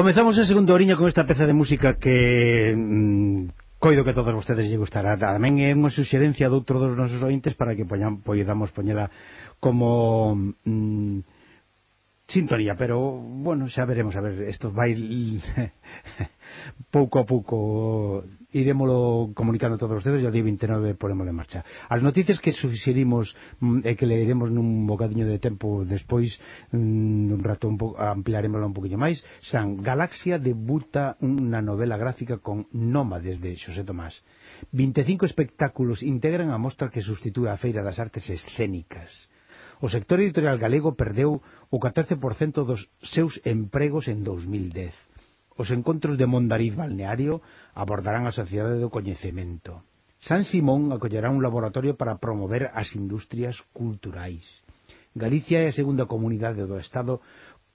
Comezamos a segunda oriña con esta peza de música que mm, coido que a todos vostedes lle gustará. Tamén é unha suxerencia de outro dos nosos ointes para que poñan, poidamos poñela como mm, sintonía, pero bueno, xa veremos, a ver, isto vai pouco a pouco irémolo comunicando todos os dedos e o día 29 ponemos en marcha. As noticias que suxerimos mm, e que leeremos nun bocadiño de tempo despois, mm, un rato un pouco, ampliaremoslo un poquinho máis, san Galaxia debuta unha novela gráfica con Nómades de Xosé Tomás. 25 espectáculos integran a mostra que substitúe a Feira das Artes Escénicas. O sector editorial galego perdeu o 14% dos seus empregos en 2010. Os encontros de Mondariz Balneario abordarán a sociedade do coñecemento. San Simón acollerá un laboratorio para promover as industrias culturais. Galicia é a segunda comunidade do Estado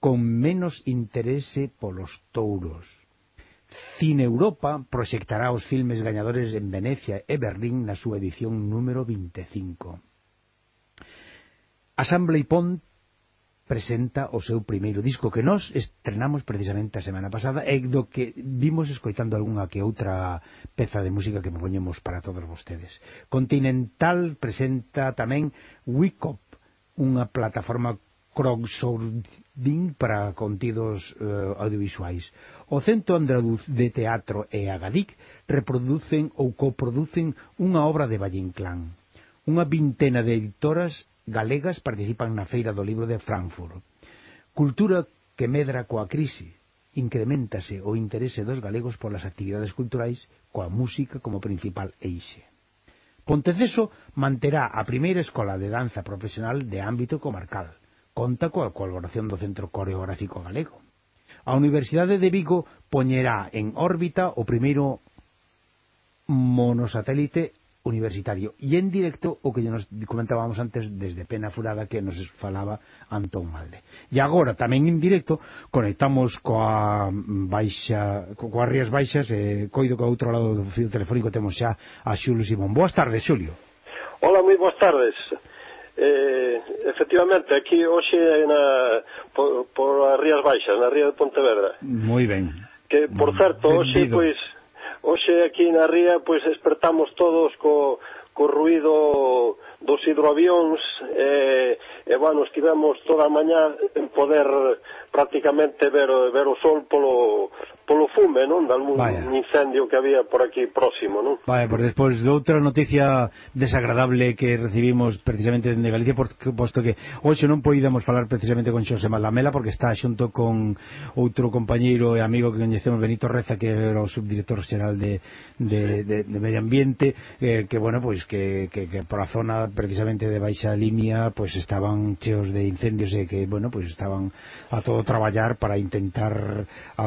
con menos interese polos touros. Cine Europa proxectará os filmes gañadores en Venecia e Berlín na súa edición número 25. Assembly Pont presenta o seu primeiro disco que nós estrenamos precisamente a semana pasada e do que vimos escoitando algunha que outra peza de música que poñemos para todos vostedes. Continental presenta tamén Wicop, unha plataforma crowdsourcing para contidos uh, audiovisuais. O Centro Andraduz de Teatro e Agadic reproducen ou coproducen unha obra de Valle Inclán. Unha vintena de editoras galegas participan na Feira do Libro de Frankfurt. Cultura que medra coa crise. Incrementase o interese dos galegos polas actividades culturais coa música como principal eixe. Ponteceso manterá a primeira escola de danza profesional de ámbito comarcal. Conta coa colaboración do Centro Coreográfico Galego. A Universidade de Vigo poñerá en órbita o primeiro monosatélite universitario. E en directo o que nos comentábamos antes desde Pena Furada que nos falaba Antón Malde. E agora tamén en directo conectamos coa baixa coas Rías Baixas e eh, coido que ao outro lado do fio telefónico temos xa a Xulio Simón. Boas tardes Xulio. Hola, moi boas tardes. Eh, efectivamente, aquí hoxe na, por, por as Rías Baixas, na Ría de Pontevedra. Moi ben. Que, por certo, hoxe, pois, hoxe aquí na ría pois despertamos todos co, co ruido dos hidroavións e, e bueno, estivemos toda a mañá en poder prácticamente ver, ver o sol polo, polo fume, non? De algún Vaya. incendio que había por aquí próximo, non? Vaya, por despois de outra noticia desagradable que recibimos precisamente de Galicia, por, posto que hoxe non poidamos falar precisamente con Xosé Malamela porque está xunto con outro compañeiro e amigo que coñecemos Benito Reza, que era o subdirector xeral de, de, de, de Medio Ambiente, eh, que, bueno, pois que, que, que por a zona precisamente de Baixa Limia, pois estaban cheos de incendios e que, bueno, pois estaban a todo traballar para intentar a,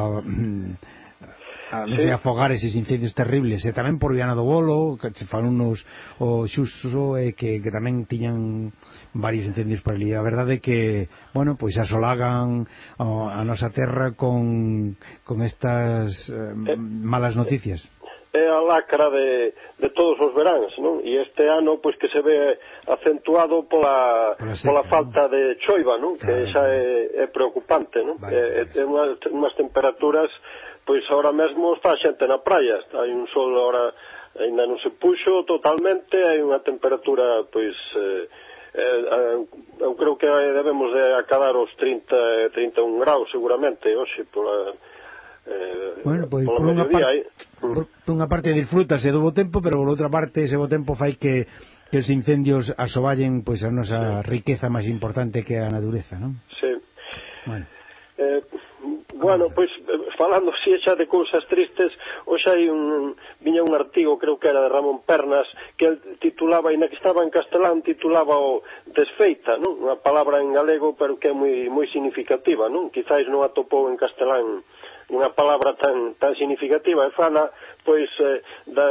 a, non sei, afogar eses incendios terribles e tamén por Viana do Bolo que se fan unos o xuso e que, que tamén tiñan varios incendios por ali. A verdade é que bueno, pois asolagan a, a nosa terra con, con estas eh, eh malas noticias é a lacra de, de todos os veráns, non? E este ano, pois, que se ve acentuado pola, pola falta de choiva, non? Claro. Que xa é, é preocupante, non? Vale. É, é unhas, unhas temperaturas, pois, ahora mesmo está a xente na praia, está, hai un sol ahora, ainda non se puxo totalmente, hai unha temperatura, pois, eh, eh, eu creo que debemos de acabar os 30, 31 graus seguramente hoxe pola, Eh, bueno, pois por unha parte, por, por unha parte disfrútase do bo tempo, pero por outra parte ese bo tempo fai que que os incendios asoballen pois a nosa sí. riqueza máis importante que a natureza, non? Sí. Bueno. Eh, bueno, pois falando si xa de cousas tristes, hoxe hai un viña un artigo, creo que era de Ramón Pernas, que el titulaba, e na que estaba en castelán titulaba o desfeita, non? Unha palabra en galego, pero que é moi moi significativa, non? Quizáis non atopou en castelán unha palabra tan, tan significativa e fala pois eh, da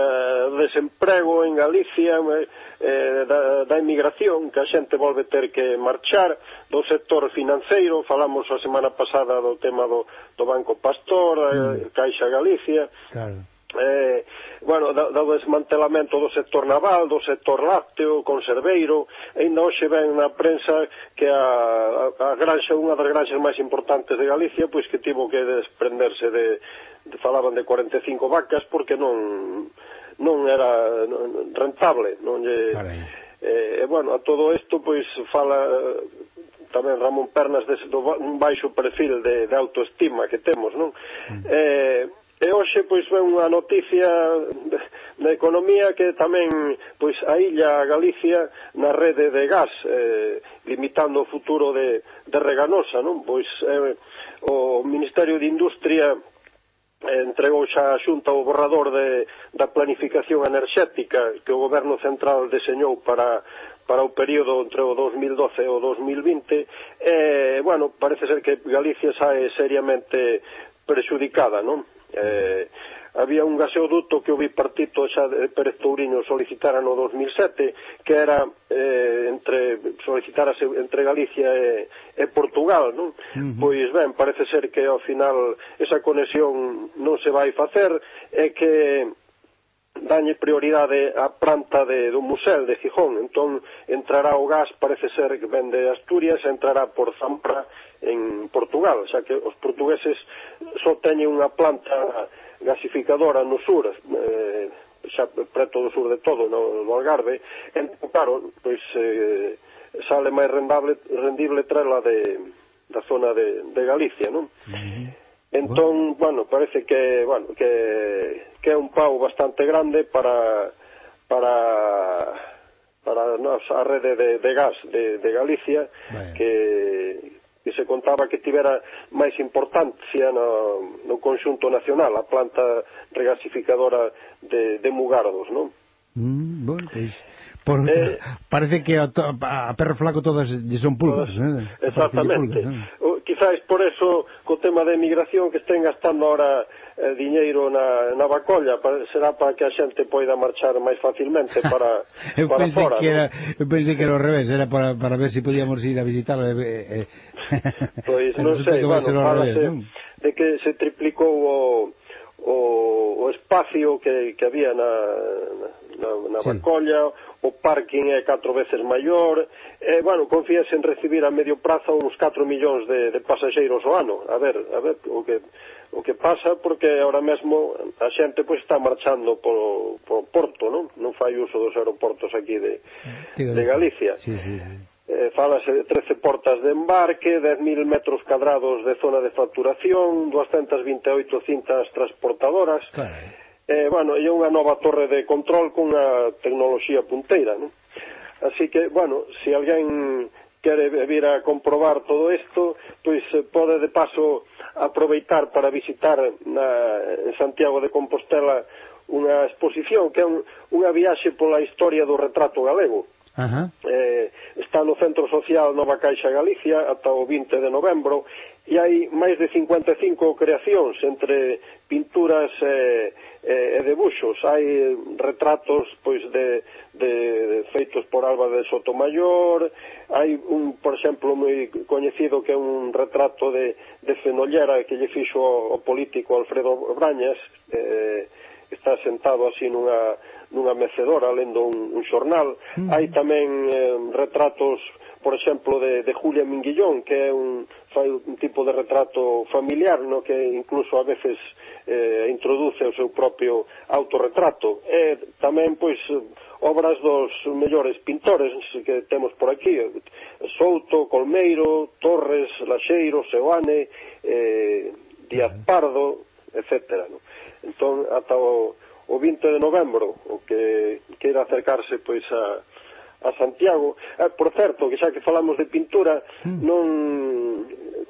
desemprego en Galicia eh, eh, da, da emigración que a xente volve ter que marchar do sector financeiro falamos a semana pasada do tema do, do Banco Pastor eh, mm. eh, Caixa Galicia claro eh, bueno, da, do desmantelamento do sector naval, do sector lácteo, conserveiro, ainda hoxe ven na prensa que a, a, a granxa, unha das granxas máis importantes de Galicia, pois que tivo que desprenderse de, de falaban de 45 vacas porque non non era rentable, non lle eh, e bueno, a todo isto pois fala eh, tamén Ramón Pernas des, do, un baixo perfil de, de autoestima que temos, non? Mm. Eh, E hoxe pois é unha noticia da economía que tamén pois a illa Galicia na rede de gas eh, limitando o futuro de, de Reganosa, non? Pois eh, o Ministerio de Industria eh, entregou xa a Xunta o borrador de, da planificación enerxética que o Goberno Central deseñou para, para o período entre o 2012 e o 2020 e, eh, bueno, parece ser que Galicia sae seriamente perxudicada, non? Eh, había un gaseoduto que o bipartito xa de Pérez Touriño solicitara no 2007 que era eh, entre solicitarase entre Galicia e, e Portugal non? Uh -huh. pois ben, parece ser que ao final esa conexión non se vai facer e que dañe prioridade á planta de, do Musel de Gijón. Entón, entrará o gas, parece ser que vende de Asturias, entrará por Zampra en Portugal. Xa que os portugueses só teñen unha planta gasificadora no sur, eh, xa preto do sur de todo, no, no Algarve. Entón, claro, pois eh, sale máis rendable, rendible trela de, da zona de, de Galicia, non? Uh -huh. Entón, bueno, parece que, bueno, que que é un pau bastante grande para para para nos, a rede de, de gas de, de Galicia Bien. que que se contaba que tivera máis importancia no, no conxunto nacional a planta regasificadora de, de Mugardos, non? Mm, bueno, pois, por, eh, parece que a, a Perro Flaco todas son pulgas, eh? Exactamente. Pulgas, eh? quizáis por eso co tema da emigración que estén gastando ahora eh, diñeiro na, na bacolla para, será para que a xente poida marchar máis facilmente para, eu para fora que era, ¿no? eu pensei que era ao revés era para, para ver se si podíamos ir a visitar eh, eh. eh. pois non sei bueno, revés, non? de que se triplicou o, o, o espacio que, que había na, na, na sí. Bacolla, o parking é catro veces maior, e, bueno, confíase en recibir a medio prazo uns 4 millóns de, de pasaxeiros o ano. A ver, a ver o que, o que pasa, porque ahora mesmo a xente pois, está marchando polo, polo Porto, non? Non fai uso dos aeroportos aquí de, de Galicia. Sí, sí, sí eh, falase de 13 portas de embarque, 10.000 metros cadrados de zona de facturación, 228 cintas transportadoras. Claro. Eh, bueno, e unha nova torre de control cunha tecnoloxía punteira, non? Así que, bueno, se si alguén quere vir a comprobar todo isto, pois eh, pode de paso aproveitar para visitar na, en Santiago de Compostela unha exposición que é un, unha viaxe pola historia do retrato galego Ajá. Eh, está no Centro Social Nova Caixa Galicia ata o 20 de novembro e hai máis de 55 creacións entre pinturas e, e, e debuxos. Hai retratos pois de, de feitos por Alba de Sotomayor, hai un, por exemplo, moi coñecido que é un retrato de, de Fenollera que lle fixo o, o político Alfredo Brañas, eh, está sentado así nunha nunha mecedora lendo un, un xornal. Mm. Hai tamén eh, retratos, por exemplo, de, de Julia Minguillón, que é un, fai un tipo de retrato familiar, no que incluso a veces eh, introduce o seu propio autorretrato. E tamén, pois, obras dos mellores pintores que temos por aquí, Souto, Colmeiro, Torres, Laxeiro, Seoane, eh, Díaz mm. Pardo, etc. No? Entón, ata o o 20 de novembro, o que queira acercarse pois a, a Santiago. Eh, por certo, que xa que falamos de pintura, hmm. non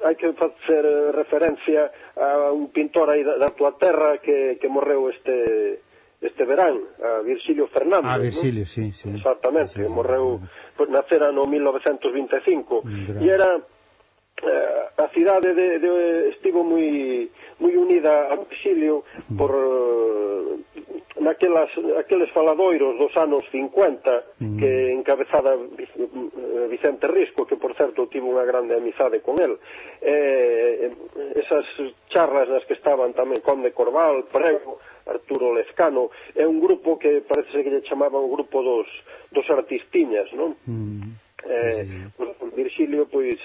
hai que facer referencia a un pintor aí da, da tua terra que, que morreu este este verán, a Virxilio Fernández. Ah, Virxilio, ¿no? sí, sí. Exactamente, sí, morreu, pues, nacera no 1925. E era Eh, a cidade de, de, estivo moi moi unida ao exilio por eh, naquelas aqueles faladoiros dos anos 50 mm. que encabezada eh, Vicente Risco que por certo tivo unha grande amizade con el eh, esas charlas nas que estaban tamén Conde Corval, Prego Arturo Lezcano é un grupo que parece que lle chamaban o grupo dos, dos artistiñas non? Mm. Eh, sí. Virxilio pois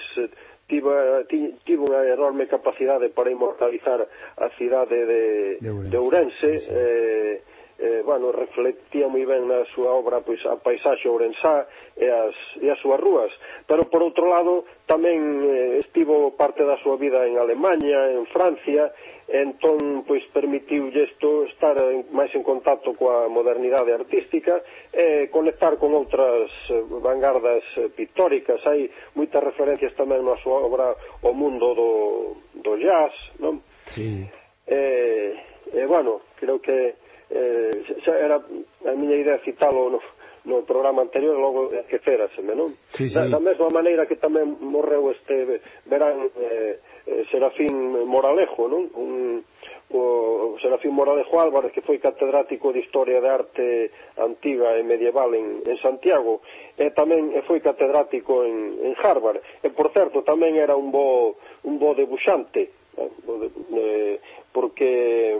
tiva, tivo, eh, tivo unha enorme capacidade para inmortalizar a cidade de, de Ourense, de Ourense. Eh, eh, bueno, reflectía moi ben na súa obra pois a paisaxe ourensá e as, e as súas rúas. Pero, por outro lado, tamén eh, estivo parte da súa vida en Alemanha, en Francia, entón, pois, permitiu isto estar en, máis en contacto coa modernidade artística e conectar con outras eh, vanguardas eh, pictóricas. Hai moitas referencias tamén na súa obra o mundo do, do jazz, non? Sí. Eh, eh, bueno, creo que eh, xa era a miña idea citalo no, no programa anterior logo logo esqueceraseme, non? Sí, sí. Da, da mesma maneira que tamén morreu este verán eh, eh, Serafín Moralejo, non? Un, o Serafín Moralejo Álvarez, que foi catedrático de Historia de Arte Antiga e Medieval en, en Santiago, e tamén e foi catedrático en, en Harvard, e por certo tamén era un bo, un bo debuxante, eh, eh porque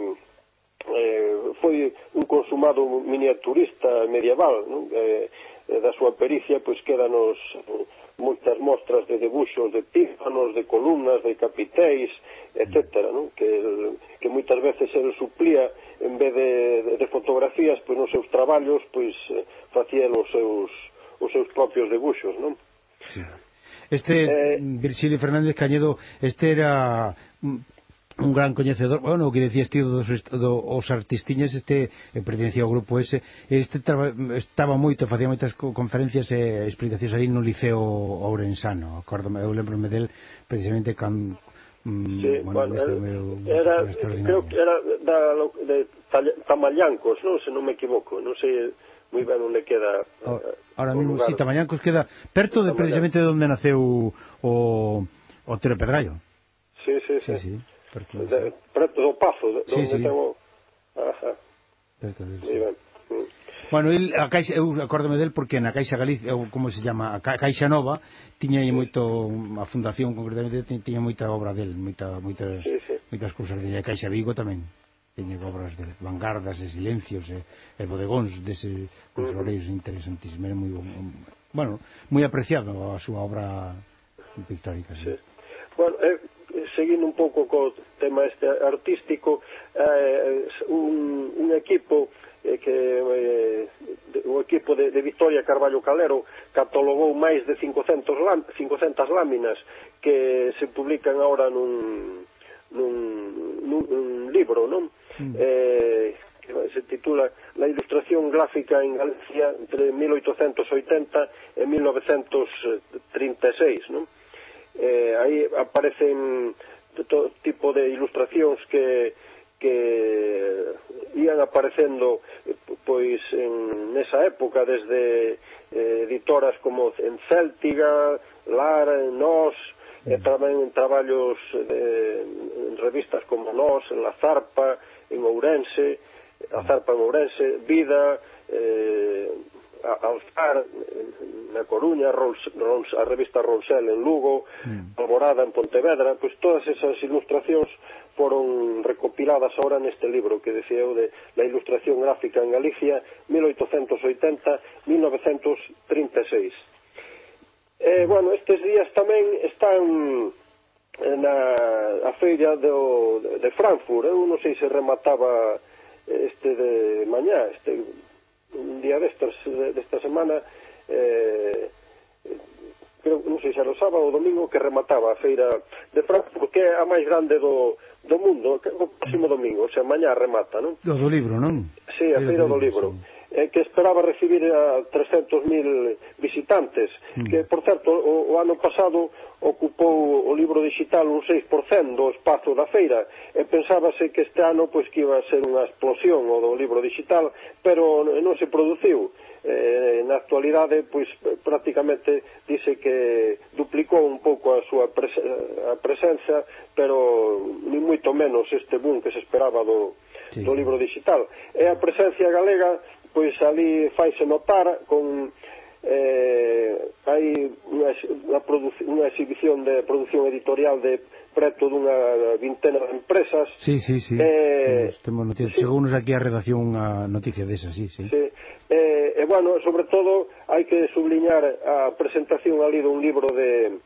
eh, foi un consumado miniaturista medieval non? Eh, eh da súa pericia pois quedanos moitas mostras de debuxos de pífanos, de columnas, de capitéis etc. Non? Que, que moitas veces el suplía en vez de, de, de fotografías pois nos seus traballos pois eh, facía os seus, os seus propios debuxos. Non? Sí. Este, eh, Virxilio Fernández Cañedo, este era mm, un gran coñecedor, bueno, o que decías ti dos, do, os artistiñas este eh, pertenecía ao grupo ese este traba, estaba moito, facía moitas conferencias e explicacións ali no Liceo Ourensano, acórdome, eu lembrome del precisamente can, mm, sí, bueno, bueno, era, meu, era eh, creo que era da, de Tamallancos, non? se non me equivoco non sei moi ben onde queda Agora eh, ahora mismo, si, sí, Tamallancos queda perto de precisamente de onde naceu o, o Tiro Pedrallo sí, sí, sí, sí. sí. Porque... De, preto do Pazo, sí, sí. Tengo... Ajá. Mm. Bueno, el, a Caixa, eu acórdome del porque na Caixa Galicia, ou como se chama, a Caixa Nova, tiña aí moito, a fundación concretamente, tiña moita obra del, moita, moitas, sí, sí. moitas cousas de Caixa Vigo tamén. Tiña obras de vanguardas e silencios e, e bodegóns dese conservareiros uh -huh. interesantísimos. Era moi, bueno, moi apreciado a súa obra pictórica. Sí. sí. Bueno, eh, seguindo un pouco co tema este artístico, eh, un, un equipo eh, que eh, o equipo de, de Victoria Carballo Calero catalogou máis de 500, lam, 500 láminas que se publican ahora nun, nun, nun, nun libro, non? Mm. Eh, que se titula La ilustración gráfica en Galicia entre 1880 e 1936, non? eh, aí aparecen todo tipo de ilustracións que que ían aparecendo eh, pois en nesa época desde eh, editoras como en Céltiga, Lar, Nós, e mm. tamén en traballos de, en revistas como Nós, en La Zarpa, en Ourense, a Zarpa en Ourense, Vida, eh, ao SAR na Coruña, Rous, Rous, a revista Rousel en Lugo, mm. Alborada en Pontevedra, pois todas esas ilustracións foron recopiladas ahora neste libro que decía eu de la ilustración gráfica en Galicia 1880-1936. Eh, bueno, estes días tamén están na a feira do, de Frankfurt, eu non sei se remataba eh, este de mañá, este un día destas, eh, desta semana eh, creo, non sei se era o sábado ou domingo que remataba a feira de Frankfurt que é a máis grande do, do mundo que, o próximo domingo, o sea, mañá remata non? do, do libro, non? si, sí, a feira, feira do, do libro sí eh, que esperaba recibir eh, a 300.000 visitantes, mm. que, por certo, o, o ano pasado ocupou o libro digital un 6% do espazo da feira e pensábase que este ano pois, que iba a ser unha explosión o do libro digital pero eh, non se produciu eh, na actualidade pois prácticamente dice que duplicou un pouco a súa pres a presenza pero ni moito menos este boom que se esperaba do, sí. do libro digital e a presencia galega pois ali faise notar con eh, hai unha, unha, unha exhibición de produción editorial de preto dunha vintena de empresas sí, sí, sí. Eh, temos noticias. Sí. chegou aquí a redacción unha noticia desa sí, sí. sí. Eh, e bueno, sobre todo hai que subliñar a presentación ali dun libro de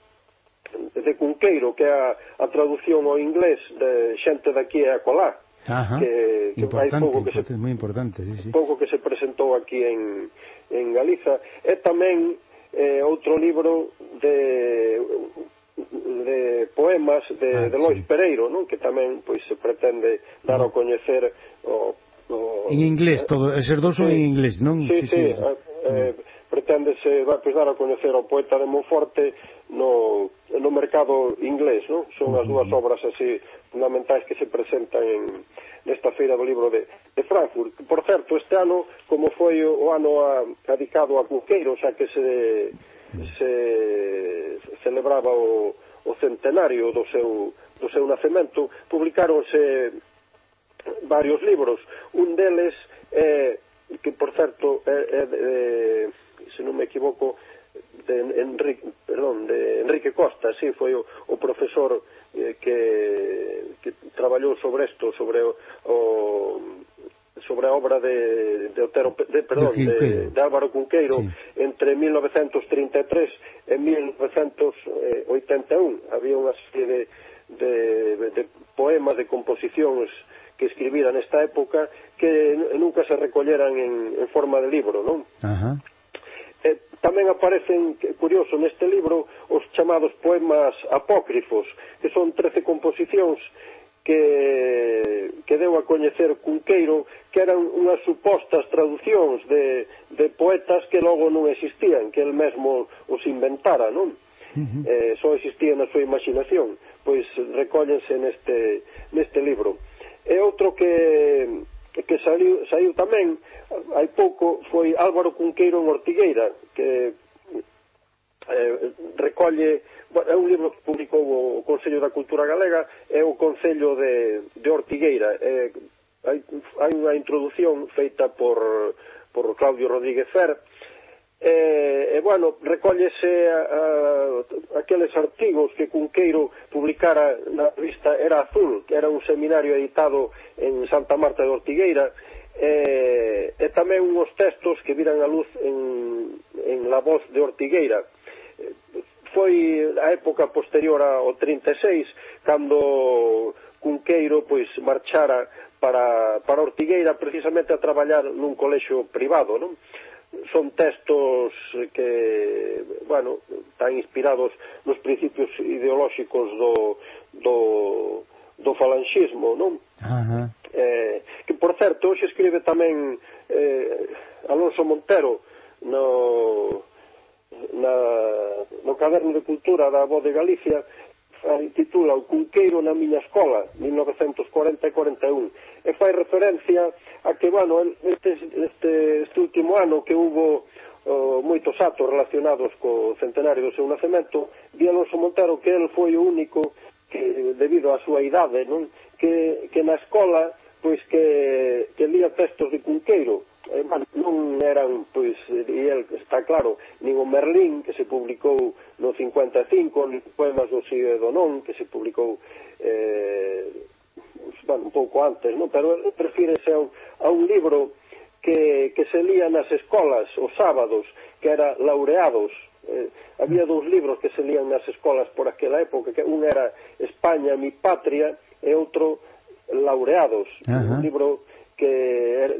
de Cunqueiro que é a, a traducción ao inglés de xente daqui a colá Ajá, que, que importante, pouco que se, moi importante, sí, sí. pouco que se presentou aquí en, en Galiza e tamén eh, outro libro de de poemas de, ah, de Lois sí. Pereiro, non? que tamén pois se pretende dar o mm. coñecer o, o En inglés, todo, eses dous son sí. en inglés, non? Sí, sí, sí, sí. Eh, eh, mm preténdese vai, pois, dar a coñecer ao poeta de Monforte no, no mercado inglés, non? Son as dúas obras así fundamentais que se presentan en, nesta feira do libro de, de Frankfurt. Por certo, este ano, como foi o ano a, dedicado a Cunqueiro, xa que se, se celebraba o, o centenario do seu, do seu nacemento, publicáronse varios libros. Un deles é eh, que por certo é, é, é se non me equivoco, de Enrique, perdón, de Enrique Costa, sí, foi o, o profesor eh, que, que traballou sobre isto, sobre o, o sobre a obra de, de, Otero, de, perdón, de, de, Álvaro Cunqueiro sí. entre 1933 e 1981 eh, había unha serie de, de, de poemas, de composicións que escribira nesta época que nunca se recolleran en, en forma de libro, non? Ajá eh, tamén aparecen, curioso, neste libro os chamados poemas apócrifos, que son 13 composicións que, que deu a coñecer Cunqueiro que eran unhas supostas traducións de, de poetas que logo non existían, que el mesmo os inventara, non? Uh -huh. eh, só existía na súa imaginación pois recóllense neste, neste libro e outro que que saiu, saiu tamén. Hai pouco foi Álvaro Cunqueiro en Ortigueira que eh, recolle é un libro que publicou o Consello da Cultura Galega é o Concello de, de Ortigueira. Eh, hai, hai unha introdución feita por, por Claudio Rodríguez Fer e, e bueno, recóllese a, a, aqueles artigos que Cunqueiro publicara na revista Era Azul, que era un seminario editado en Santa Marta de Ortigueira, e, e tamén unhos textos que viran a luz en, en La Voz de Ortigueira. Foi a época posterior ao 36, cando Cunqueiro pois marchara para, para Ortigueira precisamente a traballar nun colexio privado, non? son textos que, bueno, están inspirados nos principios ideolóxicos do, do, do falanxismo, non? Uh -huh. eh, que, por certo, hoxe escribe tamén eh, Alonso Montero no, na, no Caderno de Cultura da Voz de Galicia Eh, titula O Cunqueiro na miña escola, 1940 e 41, e fai referencia a que, bueno, este, este, este último ano que hubo eh, moitos atos relacionados co centenario do seu nacemento, di Alonso Montero que el foi o único que, debido á súa idade, non? Que, que na escola pois que, que lía textos de Cunqueiro, eh, non eran, pois, e está claro, nin o Merlín, que se publicou no 55, nin poemas do Sigue Donón, que se publicou eh, bueno, un pouco antes, non? pero prefírese a un, a un libro que, que se lía nas escolas os sábados, que era Laureados. Eh, había dous libros que se lían nas escolas por aquela época, que un era España, mi patria, e outro Laureados, uh -huh. un libro que er,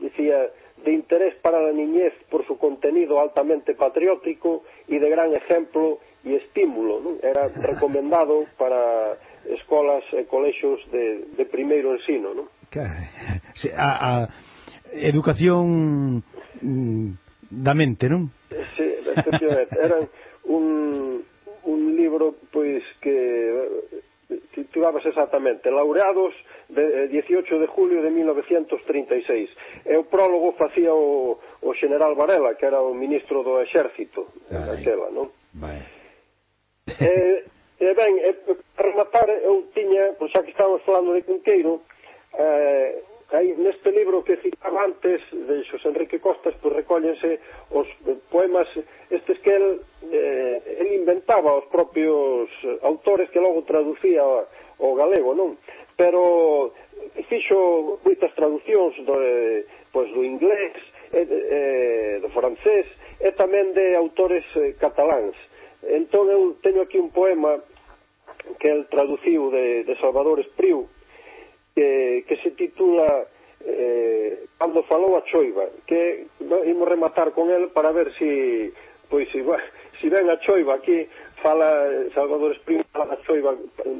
decía de interés para la niñez por su contenido altamente patriótico y de gran ejemplo y estímulo. ¿no? Era recomendado para escolas e colexios de, de primeiro ensino. ¿no? Claro. A, a educación mm, da mente, non? Sí, efectivamente. Era un, un libro pois que facturabas exactamente, laureados de, 18 eh, de julio de 1936. E o prólogo facía o, o general Varela, que era o ministro do exército daquela, non? Vai. E, e ben, e, para rematar, eu tiña, pois xa que estamos falando de Cunqueiro, eh, Aí, neste libro que citaba antes de Xosé Enrique Costas, pois recóllense os poemas estes que el, eh, el inventaba os propios autores que logo traducía ao galego, non? Pero fixo moitas traduccións do, eh, pois do inglés, e, eh, do francés e tamén de autores eh, cataláns. Entón eu teño aquí un poema que el traduciu de, de Salvador Espriu, que, que se titula eh, Cando falou a choiva que imos rematar con el para ver si pois si, si ven a choiva aquí fala eh, Salvador Esprima da choiva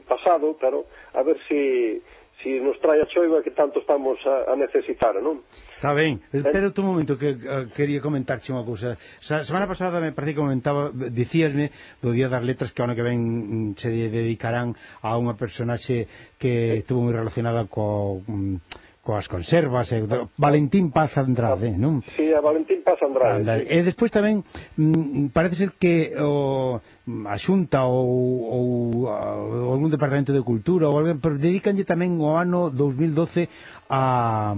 pasado, pero a ver si si nos trae a choiva que tanto estamos a, a necesitar, non? Está ben, eh, eh. espera un momento que uh, quería comentarche unha cousa. Sa semana pasada me parece que comentaba, dicíasme do Día das Letras que ano que ven mm, se dedicarán a unha personaxe que estuvo moi relacionada co... Um, coas conservas e, do, Valentín Paz Andrade, non? Si, sí, a Valentín Paz Andrade. Andrade. Sí. E despois tamén mm, parece ser que o mm, a Xunta ou, ou, ou algún departamento de cultura ou alguén pero dedícanlle tamén o ano 2012 a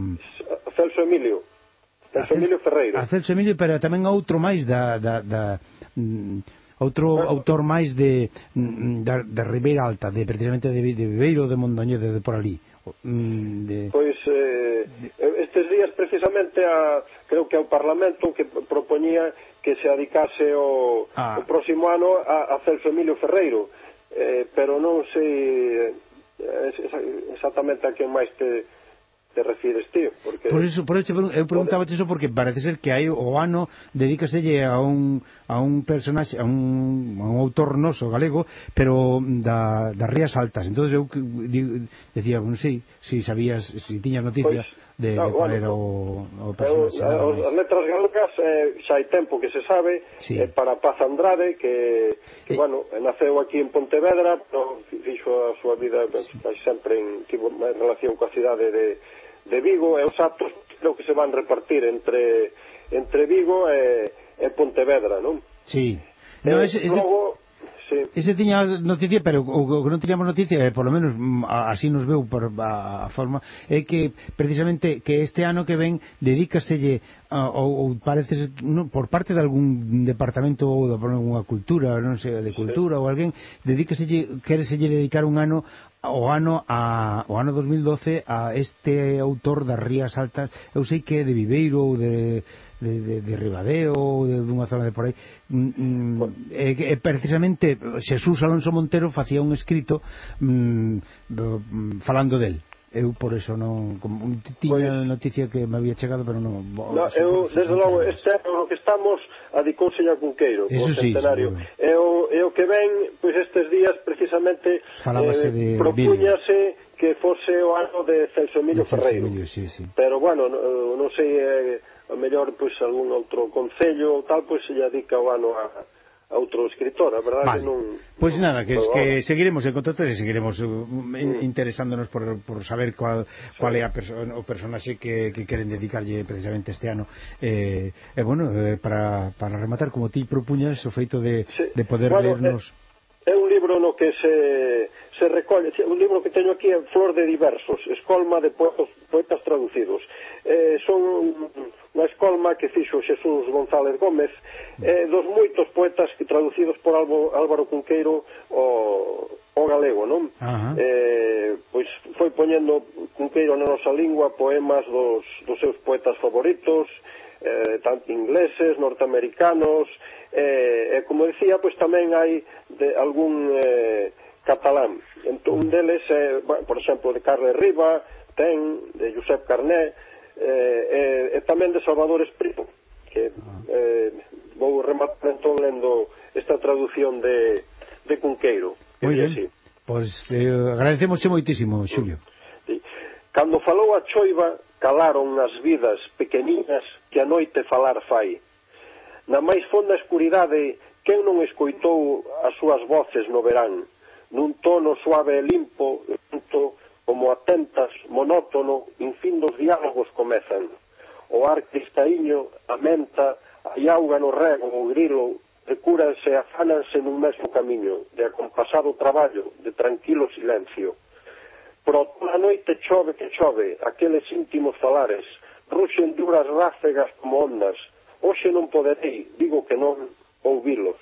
Celso Emilio. Celso Emilio Ferreiro. A Celso Emilio, pero tamén a outro máis da, da, da mm, outro bueno, autor máis de mm, da, da Ribeira Alta, de precisamente de, de Viveiro, de Mondoñedo, de por ali. Mm, de... Pois eh, eh, estes días precisamente a, creo que ao Parlamento que propoñía que se adicase o, ah. o próximo ano a, a Celso Emilio Ferreiro eh, pero non sei eh, exactamente a quen máis te, te refires ti porque Por iso, por eso eu preguntaba eso porque parece ser que hai o ano dedícaselle a un a un personaxe, a un, a un autor noso galego, pero da, das Rías Altas. Entonces eu decía, non sei, se si sabías, se si tiñas noticia pues, pois, de, no, de cuál bueno, era o, o personaxe. Eh, eu, as letras galegas eh, xa hai tempo que se sabe sí. eh, para Paz Andrade que, que eh, bueno, naceu aquí en Pontevedra, no, fixo a súa vida sí. sempre en tipo, en relación coa cidade de de Vigo e os actos creo que se van repartir entre entre Vigo e, e Pontevedra, non? Sí. Eh, no, eh, ese. Logo, Sí. Ese tiña noticia, pero o, o que non tiñamos noticia, eh, polo menos mm, así nos veu por a, a forma, é que precisamente que este ano que ven dedícaselle ou, ou parece no, por parte de algún departamento ou de algunha cultura, non sei, de cultura sí. ou alguén, dedícaselle quereselle dedicar un ano o ano a, o ano 2012 a este autor das Rías Altas, eu sei que é de Viveiro ou de de, de, de Ribadeo ou de, dunha zona de por aí. Mm, mm e, e precisamente Xesús Alonso Montero facía un escrito mm, do, mm, falando del. Eu por eso non como, tiña pues, noticia que me había chegado pero non no, eu desde logo este ano que estamos adicouse a Cunqueiro co centenario. sí, e, o, e o que ven pois pues, estes días precisamente Falábase eh, de propuñase que fose o ano de Celso Emilio Ferreiro. Sí, sí. pero bueno non no sei eh, a mellor pois algún outro concello ou tal, pois se lle adica o ano a, a outro escritor, a verdade vale. que non... Pois pues nada, que, es que seguiremos en contacto e seguiremos uh, mm. interesándonos por, por saber cual, sí. cual é a perso o personaxe que, que queren dedicarlle precisamente este ano. E, eh, eh, bueno, eh, para, para rematar, como ti propuñas, o feito de, sí. de poder bueno, lernos... É, eh, é un libro no que se se recolle, un libro que teño aquí é Flor de Diversos, Escolma de Poetas, poetas Traducidos. Eh, son unha escolma que fixo Xesús González Gómez, eh, dos moitos poetas que traducidos por Albo, Álvaro Cunqueiro o, o galego, non? Uh -huh. eh, pois foi poñendo Cunqueiro na nosa lingua poemas dos, dos seus poetas favoritos, eh, tanto ingleses, norteamericanos, eh, e como decía, pois tamén hai de algún eh, catalán. Entón, un deles, eh, é, bueno, por exemplo, de Carles Riva, ten, de Josep Carné, eh, e, e tamén de Salvador Espripo, que ah. eh, vou rematar entón lendo esta traducción de, de Cunqueiro. Moi ben, así. pois eh, agradecemos moitísimo, Xulio. Sí. Cando falou a choiva, calaron as vidas pequeninas que a noite falar fai. Na máis fonda escuridade, quen non escoitou as súas voces no verán? nun tono suave e limpo, tanto como atentas, monótono, infindos diálogos comezan. O ar cristaíño, a menta, a auga no rego, o grilo, recúranse e afánanse nun mesmo camiño, de acompasado traballo, de tranquilo silencio. Pro toda noite chove que chove, aqueles íntimos falares, ruxen duras ráfegas como ondas, hoxe non poderei, digo que non, ouvilos.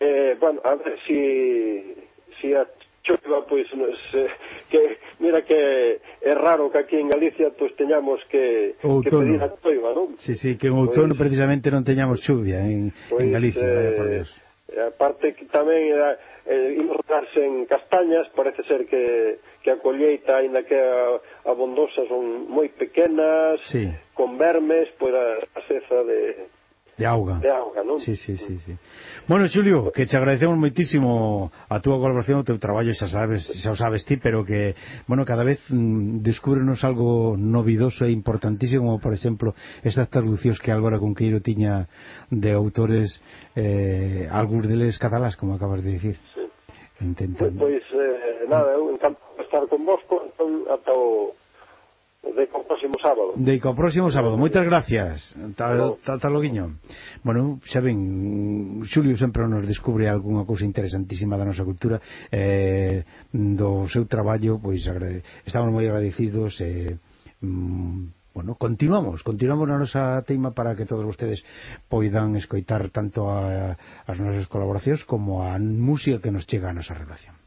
Eh, bueno, a ver, si, si a chuva, pois, nos, eh, que, mira que é raro que aquí en Galicia pois teñamos que, que pedir a chuva, non? Sí, sí, que en outono pois, precisamente non teñamos chuvia en, pois, en Galicia, eh, vaya por Dios. Aparte que tamén eh, imortarse en castañas, parece ser que, que a colleita, ainda que abondosa, son moi pequenas, sí. con vermes, pois a, a ceza de, de auga. De auga, non? Sí, sí, sí, sí. Bueno, Xulio, que te agradecemos moitísimo a túa colaboración, o teu traballo, xa sabes, xa o sabes ti, pero que, bueno, cada vez mm, descúbrenos algo novidoso e importantísimo, como por exemplo, estas traduccións que Álvaro Conqueiro tiña de autores eh, algúns deles catalás, como acabas de dicir. Sí. Intentando. Pois, pois eh, nada, eu encantado estar con vos, con, ata o Deico o próximo sábado. Deico o próximo sábado. Moitas gracias. Tal, loguiño. guiño. Bueno, xa ven, Xulio sempre nos descubre algunha cousa interesantísima da nosa cultura eh, do seu traballo, pois agrade... estamos moi agradecidos eh, mm, bueno, continuamos, continuamos na nosa teima para que todos vostedes poidan escoitar tanto a, as nosas colaboracións como a música que nos chega a nosa redacción.